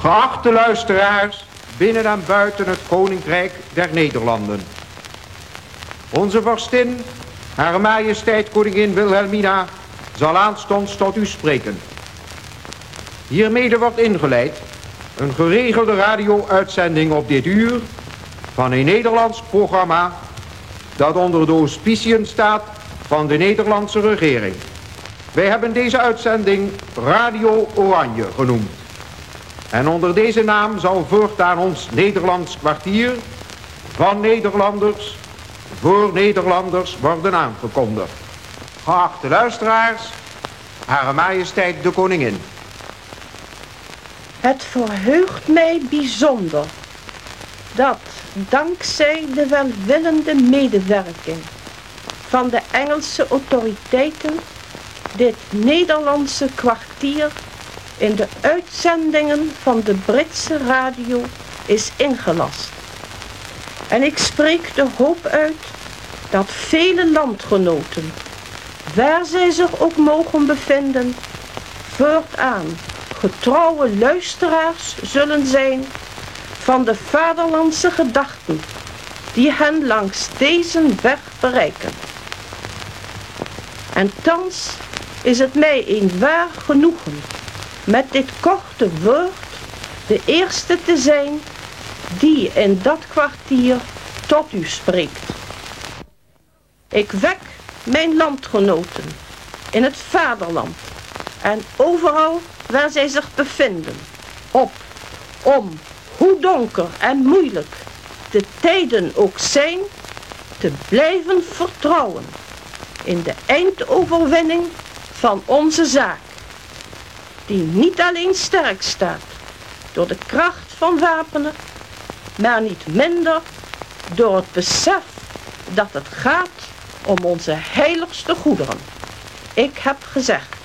Geachte luisteraars, binnen en buiten het Koninkrijk der Nederlanden. Onze vorstin, haar majesteit koningin Wilhelmina, zal aanstonds tot u spreken. Hiermede wordt ingeleid een geregelde radio-uitzending op dit uur van een Nederlands programma dat onder de auspiciën staat van de Nederlandse regering. Wij hebben deze uitzending Radio Oranje genoemd. En onder deze naam zal voortaan ons Nederlands kwartier van Nederlanders voor Nederlanders worden aangekondigd. Geachte luisteraars, Hare Majesteit de Koningin. Het verheugt mij bijzonder dat dankzij de welwillende medewerking van de Engelse autoriteiten dit Nederlandse kwartier in de uitzendingen van de Britse radio is ingelast. En ik spreek de hoop uit dat vele landgenoten, waar zij zich ook mogen bevinden, voortaan getrouwe luisteraars zullen zijn van de vaderlandse gedachten die hen langs deze weg bereiken. En thans is het mij een waar genoegen met dit korte woord de eerste te zijn die in dat kwartier tot u spreekt. Ik wek mijn landgenoten in het vaderland en overal waar zij zich bevinden op om, hoe donker en moeilijk de tijden ook zijn, te blijven vertrouwen in de eindoverwinning van onze zaak, die niet alleen sterk staat door de kracht van wapenen, maar niet minder door het besef dat het gaat om onze heiligste goederen. Ik heb gezegd,